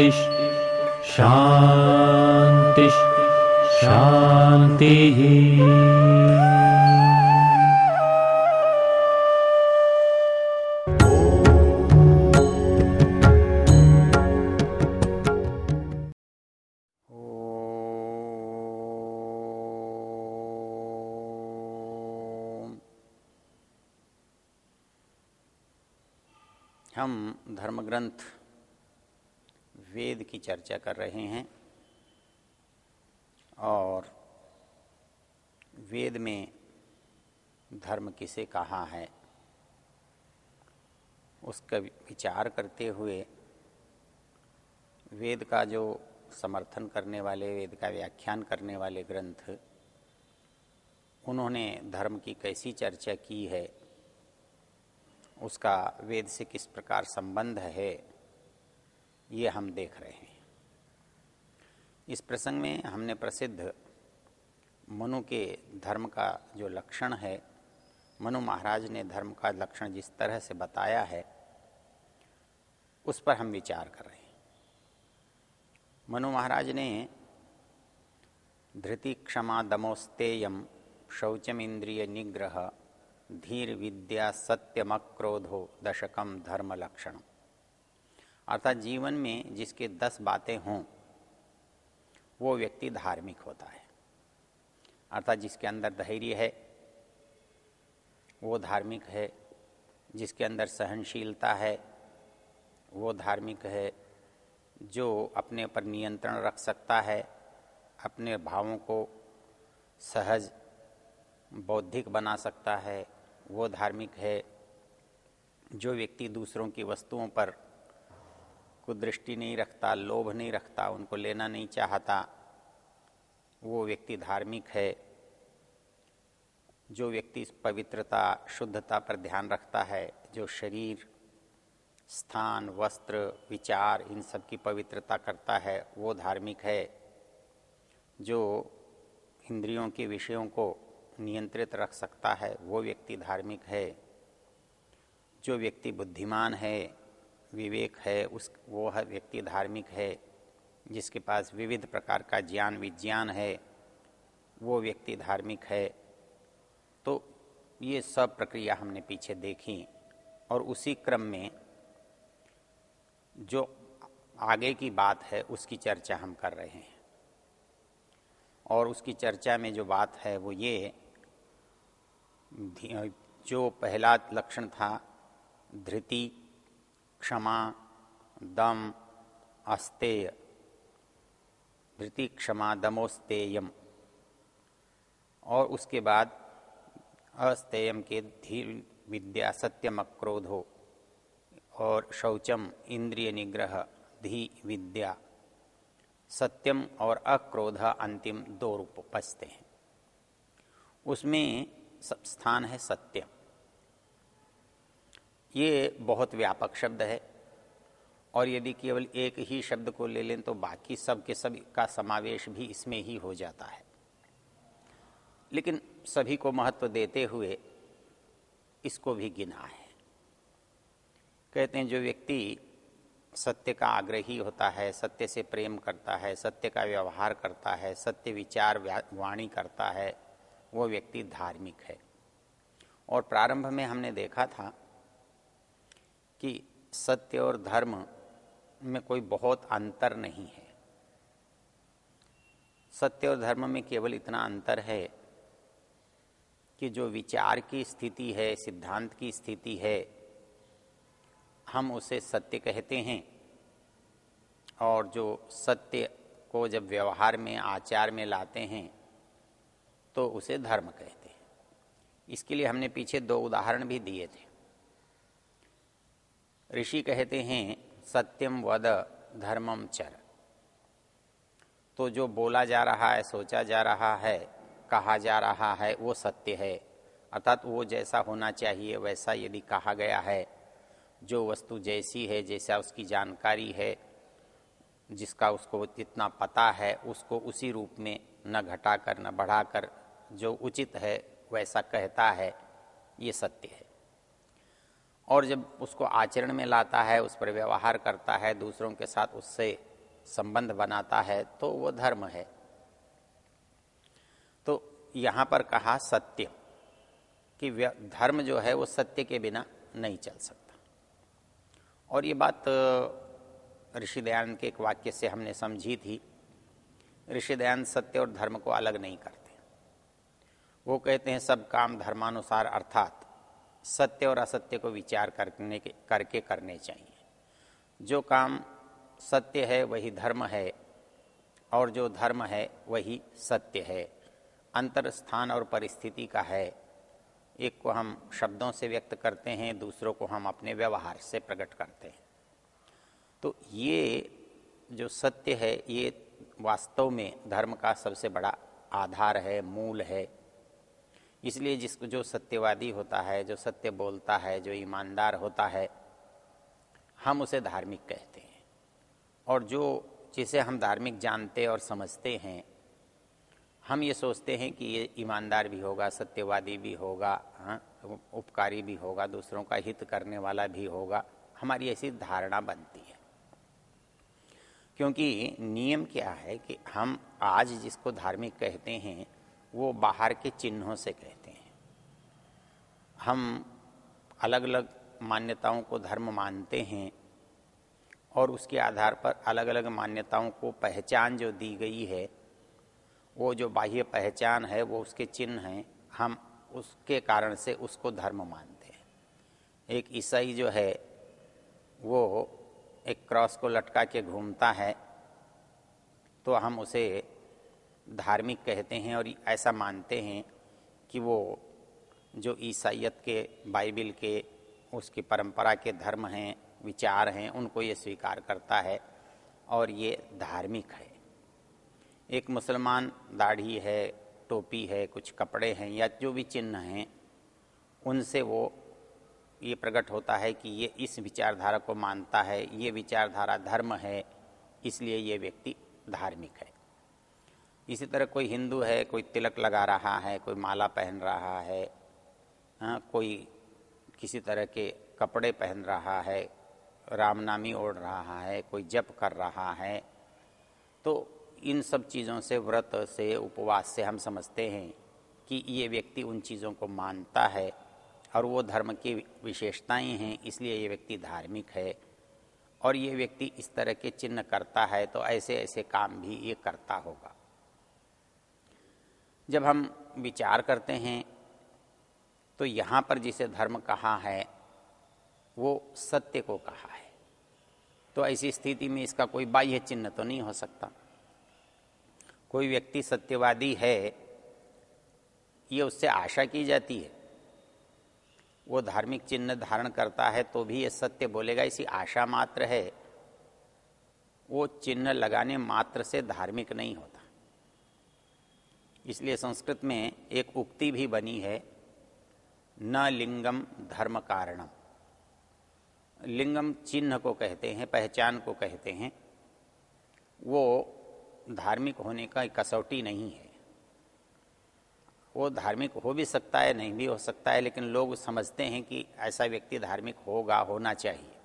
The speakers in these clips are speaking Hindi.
शान्तिः शान्तिः ओम। हम धर्म ग्रंथ वेद की चर्चा कर रहे हैं और वेद में धर्म किसे कहा है, उसका विचार करते हुए वेद का जो समर्थन करने वाले, वेद का व्याख्यान करने वाले ग्रंथ, उन्होंने धर्म की कैसी चर्चा की है, उसका वेद से किस प्रकार संबंध है ये हम देख रहे हैं। इस प्रसंग में हमने प्रसिद्ध मनु के धर्म का जो लक्षण है, मनु महाराज ने धर्म का लक्षण जिस तरह से बताया है, उस पर हम विचार कर रहे हैं। मनु महाराज ने धृति क्षमा दमोस्तेयम शौचम इंद्रिय निग्रह धीर विद्या सत्यम क्रोधो दशकम धर्म लक्षण अर्थात जीवन में जिसके दस बातें हों, वो व्यक्ति धार्मिक होता है। अर्थात जिसके अंदर धैर्य है, वो धार्मिक है। जिसके अंदर सहनशीलता है, वो धार्मिक है। जो अपने पर नियंत्रण रख सकता है, अपने भावों को सहज, बौद्धिक बना सकता है, वो धार्मिक है। जो व्यक्ति दूसरों की वस्तुओं पर कुदृष्टि नहीं रखता, लोभ नहीं रखता, उनको लेना नहीं चाहता। वो व्यक्ति धार्मिक है। जो व्यक्ति पवित्रता, शुद्धता पर ध्यान रखता है, जो शरीर, स्थान, वस्त्र, विचार, इन सब की पवित्रता करता है, वो धार्मिक है। जो इंद्रियों के विषयों को नियंत्रित रख सकता है, वो व्यक्ति धार्मिक है। जो व्यक्ति बुद्धिमान है विवेक है, उस, वो है व्यक्ति धार्मिक है, जिसके पास विविध प्रकार का ज्ञान, विज्ञान है, वो व्यक्ति धार्मिक है। तो ये सब प्रक्रिया हमने पीछे देखी और उसी क्रम में जो आगे की बात है, उसकी चर्चा हम कर रहे हैं। और उसकी चर्चा में जो बात है, वो ये जो पहला लक्षण था, धृति क्षमा, दम, अस्तेय। धृति क्षमा दमोस्तेयम। और उसके बाद अस्तेयम के धीर विद्या सत्यम क्रोधो और शौचम, इंद्रिय निग्रह, धी विद्या। सत्यम और अक्रोध अंतिम दो रूप बचते हैं। उसमें स्थान है सत्य ये बहुत व्यापक शब्द है। और यदि केवल एक ही शब्द को ले लें तो बाकी सब के सब का समावेश भी इसमें ही हो जाता है। लेकिन सभी को महत्व देते हुए इसको भी गिना है। कहते हैं, जो व्यक्ति सत्य का आग्रही होता है, सत्य से प्रेम करता है, सत्य का व्यवहार करता है, सत्य विचार वाणी करता है, वो व्यक्ति धार्मिक है। और प्रारंभ में हमने देखा था कि सत्य और धर्म में कोई बहुत अंतर नहीं है। सत्य और धर्म में केवल इतना अंतर है कि जो विचार की स्थिति है, सिद्धांत की स्थिति है, हम उसे सत्य कहते हैं। और जो सत्य को जब व्यवहार में, आचार में लाते हैं तो उसे धर्म कहते हैं। इसके लिए हमने पीछे दो उदाहरण भी दिए थे। ऋषि कहते हैं सत्यम वद धर्मम चर। तो जो बोला जा रहा है, सोचा जा रहा है, कहा जा रहा है, वो सत्य है। अर्थात वो जैसा होना चाहिए, वैसा यदि कहा गया है, जो वस्तु जैसी है, जैसा उसकी जानकारी है, जिसका उसको जितना पता है, उसको उसी रूप में न घटाकर, न बढ़ाकर, जो उचित है, वैसा कहता है, ये सत्य है। और जब उसको आचरण में लाता है, उस पर व्यवहार करता है, दूसरों के साथ उससे संबंध बनाता है तो वो धर्म है। तो यहाँ पर कहा सत्य कि धर्म जो है वो सत्य के बिना नहीं चल सकता। और ये बात ऋषि दयानंद के एक वाक्य से हमने समझी थी। ऋषि दयानंद सत्य और धर्म को अलग नहीं करते। वो कहते हैं, सब काम धर्मानुसार अर्थात सत्य और असत्य को विचार करने के, करके करने चाहिए। जो काम सत्य है, वही धर्म है, और जो धर्म है, वही सत्य है। अंतर स्थान और परिस्थिति का है। एक को हम शब्दों से व्यक्त करते हैं, दूसरों को हम अपने व्यवहार से प्रकट करते हैं। तो ये जो सत्य है, ये वास्तव में धर्म का सबसे बड़ा आधार है, मूल है। इसलिए जिसको जो सत्यवादी होता है, जो सत्य बोलता है, जो ईमानदार होता है, हम उसे धार्मिक कहते हैं। और जो जिसे हम धार्मिक जानते और समझते हैं, हम ये सोचते हैं कि ये ईमानदार भी होगा, सत्यवादी भी होगा हाँ उपकारी भी होगा, दूसरों का हित करने वाला भी होगा। हमारी ऐसी धारणा बनती है। क्योंकि नियम क्या है कि हम आज जिसको धार्मिक कहते हैं वो बाहर के चिन्हों से कहते हैं। हम अलग अलग मान्यताओं को धर्म मानते हैं और उसके आधार पर अलग अलग मान्यताओं को पहचान जो दी गई है, वो जो बाह्य पहचान है, वो उसके चिन्ह हैं, हम उसके कारण से उसको धर्म मानते हैं। एक ईसाई जो है, वो एक क्रॉस को लटका के घूमता है तो हम उसे धार्मिक कहते हैं और ऐसा मानते हैं कि वो जो ईसाइत के, बाइबिल के, उसकी परंपरा के धर्म हैं, विचार हैं, उनको ये स्वीकार करता है और ये धार्मिक है। एक मुसलमान दाढ़ी है, टोपी है, कुछ कपड़े हैं या जो भी चिन्ह हैं, उनसे वो, ये प्रकट होता है कि ये इस विचारधारा को मानता है, ये विचारधारा धर्म है, इसलिए ये व्यक्ति धार्मिक है। इसी तरह कोई हिंदू है, कोई तिलक लगा रहा है, कोई माला पहन रहा है हाँ कोई किसी तरह के कपड़े पहन रहा है, रामनामी ओढ़ रहा है, कोई जप कर रहा है तो इन सब चीज़ों से, व्रत से, उपवास से हम समझते हैं कि ये व्यक्ति उन चीज़ों को मानता है और वो धर्म की विशेषताएँ हैं, इसलिए ये व्यक्ति धार्मिक है। और ये व्यक्ति इस तरह के चिन्ह करता है तो ऐसे ऐसे काम भी ये करता होगा। जब हम विचार करते हैं तो यहाँ पर जिसे धर्म कहा है, वो सत्य को कहा है। तो ऐसी स्थिति में इसका कोई बाह्य चिन्ह तो नहीं हो सकता। कोई व्यक्ति सत्यवादी है, ये उससे आशा की जाती है। वो धार्मिक चिन्ह धारण करता है तो भी ये सत्य बोलेगा, इसी आशा मात्र है। वो चिन्ह लगाने मात्र से धार्मिक नहीं होता। इसलिए संस्कृत में एक उक्ति भी बनी है, न लिंगम धर्म कारणम। लिंगम चिन्ह को कहते हैं, पहचान को कहते हैं। वो धार्मिक होने का कसौटी नहीं है। वो धार्मिक हो भी सकता है, नहीं भी हो सकता है, लेकिन लोग समझते हैं कि ऐसा व्यक्ति धार्मिक होगा, होना चाहिए।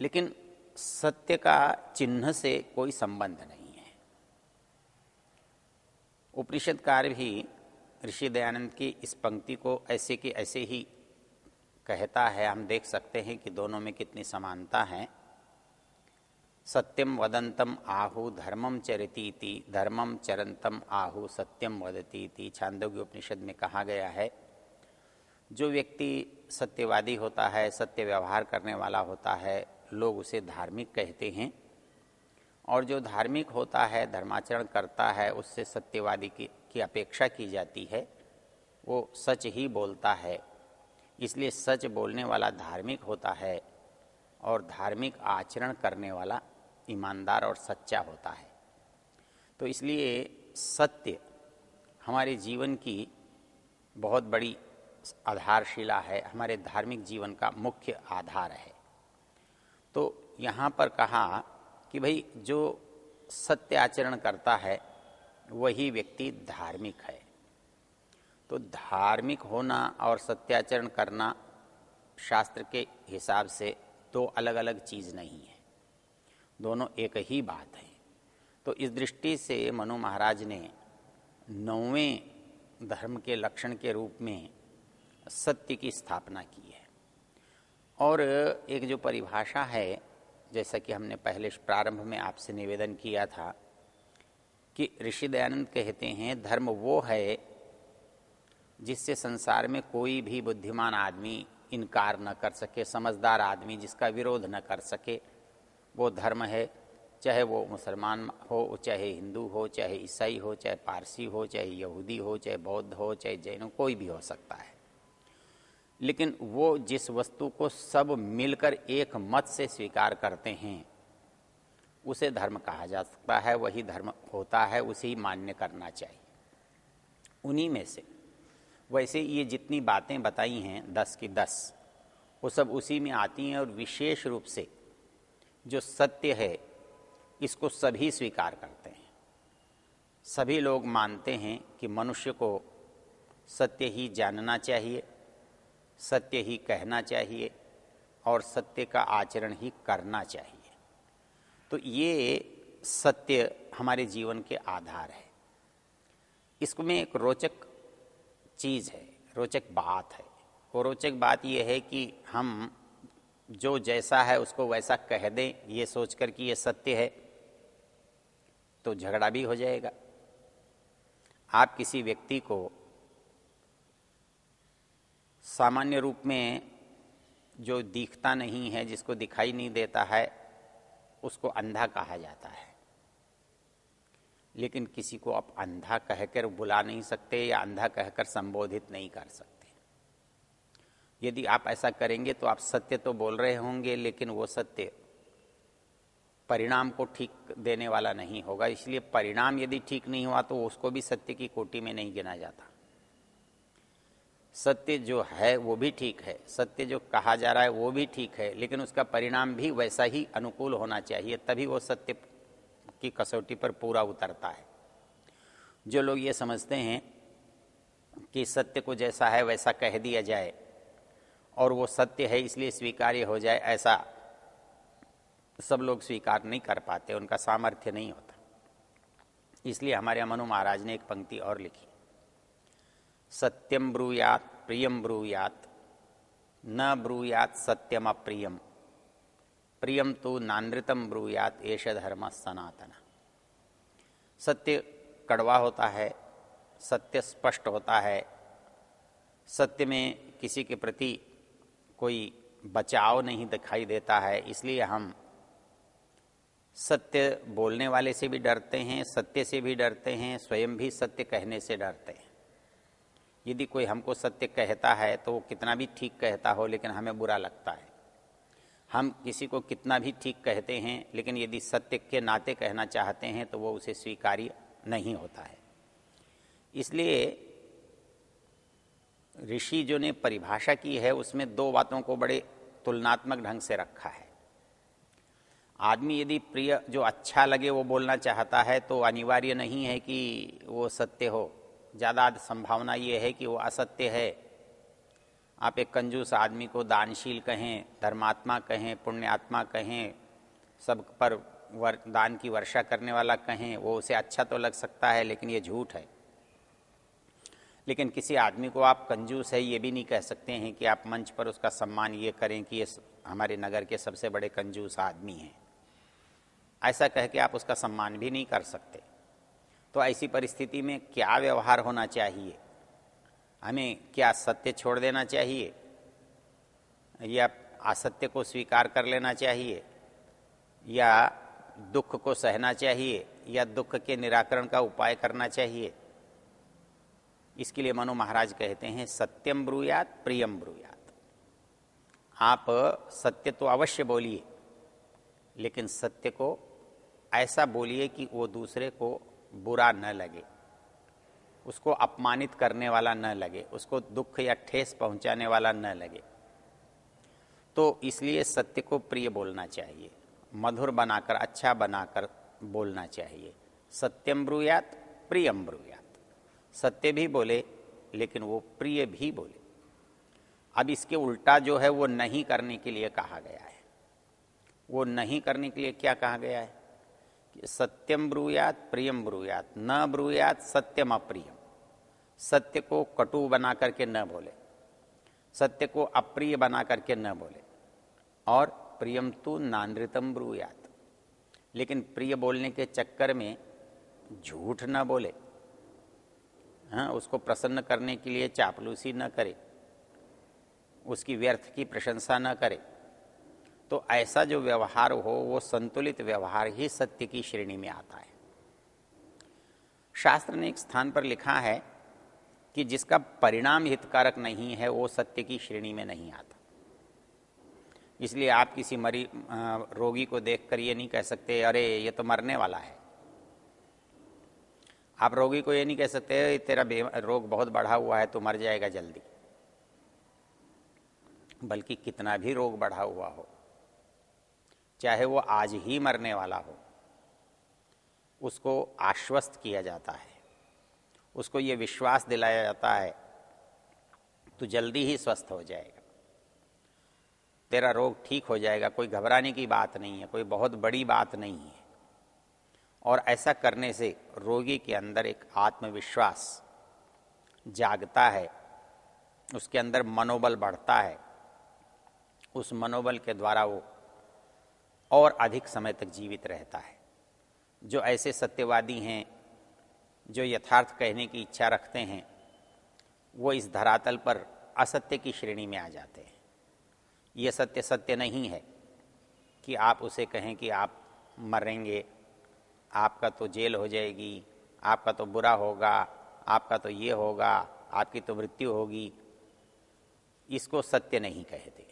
लेकिन सत्य का चिन्ह से कोई संबंध नहीं। उपनिषदकार भी ऋषि दयानंद की इस पंक्ति को ऐसे कि ऐसे ही कहता है। हम देख सकते हैं कि दोनों में कितनी समानता है। सत्यम वदंतम आहु धर्मम चरती धर्मम चरंतम आहु सत्यम वदती छांदोग्य उपनिषद में कहा गया है, जो व्यक्ति सत्यवादी होता है, सत्य व्यवहार करने वाला होता है, लोग उसे धार्मिक कहते हैं। और जो धार्मिक होता है धर्माचरण करता है उससे सत्यवादी की, की अपेक्षा की जाती है वो सच ही बोलता है। इसलिए सच बोलने वाला धार्मिक होता है और धार्मिक आचरण करने वाला ईमानदार और सच्चा होता है। तो इसलिए सत्य हमारे जीवन की बहुत बड़ी आधारशिला है हमारे धार्मिक जीवन का मुख्य आधार है। तो यहाँ पर कहा कि भाई जो सत्य आचरण करता है, वही व्यक्ति धार्मिक है। तो धार्मिक होना और सत्याचरण करना शास्त्र के हिसाब से दो अलग अलग चीज़ नहीं है। दोनों एक ही बात है। तो इस दृष्टि से मनु महाराज ने नौवें धर्म के लक्षण के रूप में सत्य की स्थापना की है। और एक जो परिभाषा है जैसा कि हमने पहले प्रारंभ में आपसे निवेदन किया था कि ऋषि दयानंद कहते हैं, धर्म वो है जिससे संसार में कोई भी बुद्धिमान आदमी इनकार न कर सके, समझदार आदमी जिसका विरोध न कर सके। वो धर्म है, चाहे वो मुसलमान हो, चाहे हिंदू हो, चाहे ईसाई हो, चाहे पारसी हो, चाहे यहूदी हो, चाहे बौद्ध हो, चाहे जैन हो, कोई भी हो सकता है। लेकिन वो जिस वस्तु को सब मिलकर एक मत से स्वीकार करते हैं, उसे धर्म कहा जा सकता है, वही धर्म होता है, उसे ही मान्य करना चाहिए। उन्हीं में से, वैसे ये जितनी बातें बताई हैं, दस की दस, वो सब उसी में आती हैं और विशेष रूप से जो सत्य है, इसको सभी स्वीकार करते हैं। सभी लोग मानते हैं कि मनुष्य को सत्य ही जानना चाहिए सत्य ही कहना चाहिए और सत्य का आचरण ही करना चाहिए। तो ये सत्य हमारे जीवन के आधार है। इसमें एक रोचक चीज़ है, रोचक बात है। वो रोचक बात यह है कि हम जो जैसा है उसको वैसा कह दें, ये सोचकर कि ये सत्य है तो झगड़ा भी हो जाएगा। आप किसी व्यक्ति को सामान्य रूप में जो दिखता नहीं है, जिसको दिखाई नहीं देता है, उसको अंधा कहा जाता है। लेकिन किसी को आप अंधा कहकर बुला नहीं सकते या अंधा कहकर संबोधित नहीं कर सकते। यदि आप ऐसा करेंगे तो आप सत्य तो बोल रहे होंगे, लेकिन वो सत्य परिणाम को ठीक देने वाला नहीं होगा। इसलिए परिणाम यदि ठीक नहीं हुआ तो उसको भी सत्य की कोटि में नहीं गिना जाता। सत्य जो है वो भी ठीक है। सत्य जो कहा जा रहा है वो भी ठीक है, लेकिन उसका परिणाम भी वैसा ही अनुकूल होना चाहिए, तभी वो सत्य की कसौटी पर पूरा उतरता है। जो लोग ये समझते हैं कि सत्य को जैसा है वैसा कह दिया जाए, और वो सत्य है इसलिए स्वीकार्य हो जाए, ऐसा सब लोग स्वीकार नहीं कर पाते, उनका सामर्थ्य नहीं होता। इसलिए हमारे मनु महाराज ने एक पंक्ति और लिखी। सत्यम ब्रूयात प्रियम ब्रूयात। न ब्रूयात सत्यम अप्रियम प्रियम तो नानृतम ब्रूयात एश धर्म सनातन। सत्य कड़वा होता है, सत्य स्पष्ट होता है। सत्य में किसी के प्रति कोई बचाव नहीं दिखाई देता है, इसलिए हम सत्य बोलने वाले से भी डरते हैं, सत्य से भी डरते हैं, स्वयं भी सत्य कहने से डरते हैं। यदि कोई हमको सत्य कहता है तो वो कितना भी ठीक कहता हो, लेकिन हमें बुरा लगता है। हम किसी को कितना भी ठीक कहते हैं, लेकिन यदि सत्य के नाते कहना चाहते हैं तो वो उसे स्वीकार्य नहीं होता है। इसलिए ऋषि जो ने परिभाषा की है, उसमें दो बातों को बड़े तुलनात्मक ढंग से रखा है। आदमी यदि प्रिय, जो अच्छा लगे, वो बोलना चाहता है तो अनिवार्य नहीं है कि वो सत्य हो। ज़्यादा संभावना ये है कि वो असत्य है। आप एक कंजूस आदमी को दानशील कहें धर्मात्मा कहें पुण्यात्मा कहें सब पर वर, दान की वर्षा करने वाला कहें वो उसे अच्छा तो लग सकता है लेकिन ये झूठ है। लेकिन किसी आदमी को आप कंजूस है ये भी नहीं कह सकते हैं कि आप मंच पर उसका सम्मान ये करें कि ये हमारे नगर के सबसे बड़े कंजूस आदमी हैं। ऐसा कह के आप उसका सम्मान भी नहीं कर सकते। तो ऐसी परिस्थिति में क्या व्यवहार होना चाहिए? हमें क्या सत्य छोड़ देना चाहिए? या असत्य को स्वीकार कर लेना चाहिए? या दुख को सहना चाहिए? या दुख के निराकरण का उपाय करना चाहिए? इसके लिए मनु महाराज कहते हैं, सत्यम ब्रूयात, प्रियम ब्रूयात। आप सत्य तो अवश्य बोलिए, लेकिन सत्य को ऐसा बोलिए कि वो दूसरे को बुरा न लगे, उसको अपमानित करने वाला न लगे, उसको दुख या ठेस पहुँचाने वाला न लगे। तो इसलिए सत्य को प्रिय बोलना चाहिए, मधुर बनाकर अच्छा बनाकर बोलना चाहिए। सत्यम ब्रुयात, प्रियम ब्रुयात। सत्य भी बोले, लेकिन वो प्रिय भी बोले। अब इसके उल्टा जो है वो नहीं करने के लिए कहा गया है। वो नहीं करने के लिए क्या कहा गया है? सत्यम ब्रूयात प्रियम ब्रूयात। न ब्रूयात, सत्यम अप्रियम। सत्य को कटु बना करके न बोले। सत्य को अप्रिय बना करके न बोले। और प्रियम तो नानृतम ब्रूयात। लेकिन प्रिय बोलने के चक्कर में झूठ न बोले। हाँ उसको प्रसन्न करने के लिए चापलूसी न करे। उसकी व्यर्थ की प्रशंसा न करे। तो ऐसा जो व्यवहार हो, वो संतुलित व्यवहार ही सत्य की श्रेणी में आता है। शास्त्र ने एक स्थान पर लिखा है कि जिसका परिणाम हितकारक नहीं है, वो सत्य की श्रेणी में नहीं आता। इसलिए आप किसी मरी रोगी को देखकर ये नहीं कह सकते, अरे, ये तो मरने वाला है। आप रोगी को ये नहीं कह सकते तेरा रोग बहुत बढ़ा हुआ है तो मर जाएगा जल्दी। बल्कि कितना भी रोग बढ़ा हुआ हो चाहे वो आज ही मरने वाला हो, उसको आश्वस्त किया जाता है, उसको ये विश्वास दिलाया जाता है तो जल्दी ही स्वस्थ हो जाएगा, तेरा रोग ठीक हो जाएगा, कोई घबराने की बात नहीं है, कोई बहुत बड़ी बात नहीं है। और ऐसा करने से रोगी के अंदर एक आत्मविश्वास जागता है, उसके अंदर मनोबल बढ़ता है, उस मनोबल के द्वारा वो और अधिक समय तक जीवित रहता है। जो ऐसे सत्यवादी हैं, जो यथार्थ कहने की इच्छा रखते हैं, वो इस धरातल पर असत्य की श्रेणी में आ जाते हैं। ये सत्य सत्य नहीं है कि आप उसे कहें कि आप मरेंगे, आपका तो जेल हो जाएगी, आपका तो बुरा होगा, आपका तो ये होगा, आपकी तो मृत्यु होगी। इसको सत्य नहीं कहते।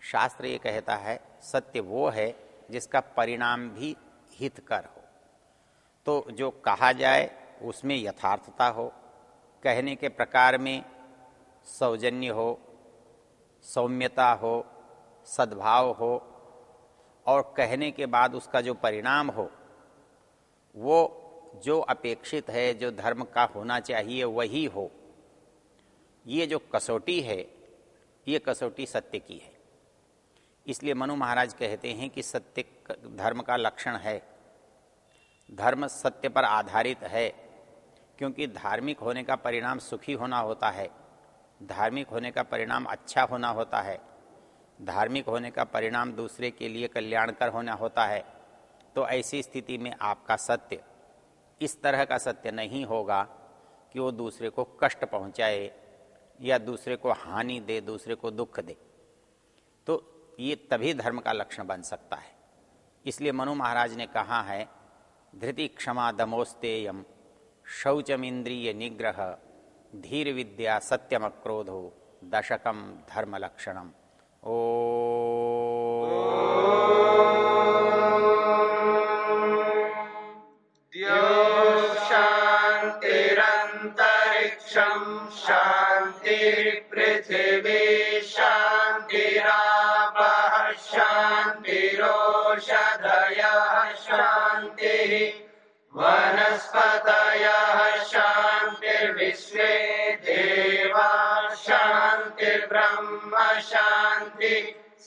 शास्त्र ये कहता है, सत्य वो है जिसका परिणाम भी हितकर हो। तो जो कहा जाए, उसमें यथार्थता हो, कहने के प्रकार में सौजन्य हो, सौम्यता हो, सद्भाव हो, और कहने के बाद उसका जो परिणाम हो, वो जो अपेक्षित है, जो धर्म का होना चाहिए, वही हो। ये जो कसौटी है, ये कसौटी सत्य की है। इसलिए मनु महाराज कहते हैं कि सत्य धर्म का लक्षण है। धर्म सत्य पर आधारित है, क्योंकि धार्मिक होने का परिणाम सुखी होना होता है। धार्मिक होने का परिणाम अच्छा होना होता है। धार्मिक होने का परिणाम दूसरे के लिए कल्याणकर होना होता है। तो ऐसी स्थिति में आपका सत्य इस तरह का सत्य नहीं होगा कि वो दूसरे को कष्ट पहुँचाए या दूसरे को हानि दे, दूसरे को दुख दे। तो ये तभी धर्म का लक्षण बन सकता है। इसलिए मनु महाराज ने कहा है, धृति क्षमा दमोस्तेयम शौचमिंद्रिय निग्रह, धीर विद्या सत्यम क्रोधो, दशकम धर्म लक्षणम। ओ। वनस्पतयः